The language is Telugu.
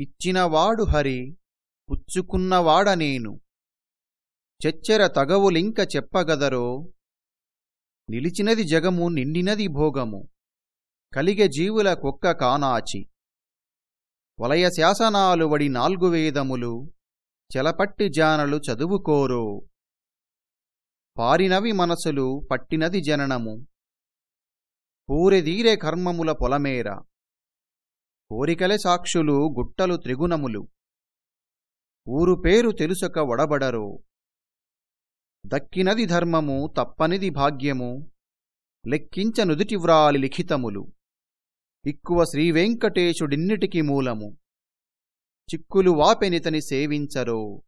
ఇచ్చినవాడు హరి పుచ్చుకున్నవాడనేను చెచ్చెర తగవులింక చెప్పగదరో నిలిచినది జగము నిండినది భోగము. కలిగె జీవుల కుక్క కానాచి. వలయ శాసనాలు వడి నాల్గు వేదములు చెలపట్టి జానలు చదువుకోరో. పారినవి మనసులు పట్టినది జననము. పూరెదీరే కర్మముల పొలమేర. కోరికలే సాక్షులు గుట్టలు త్రిగుణములు. ఊరు పేరు తెలుసక వడబడరో. దక్కినది ధర్మము తప్పనిది భాగ్యము. లెక్కించ నుదుటివ్రాలి లిఖితములు. ఇక్కువ శ్రీవెంకటేశుడిన్నిటికి మూలము. చిక్కులు వాపెనితని సేవించరో.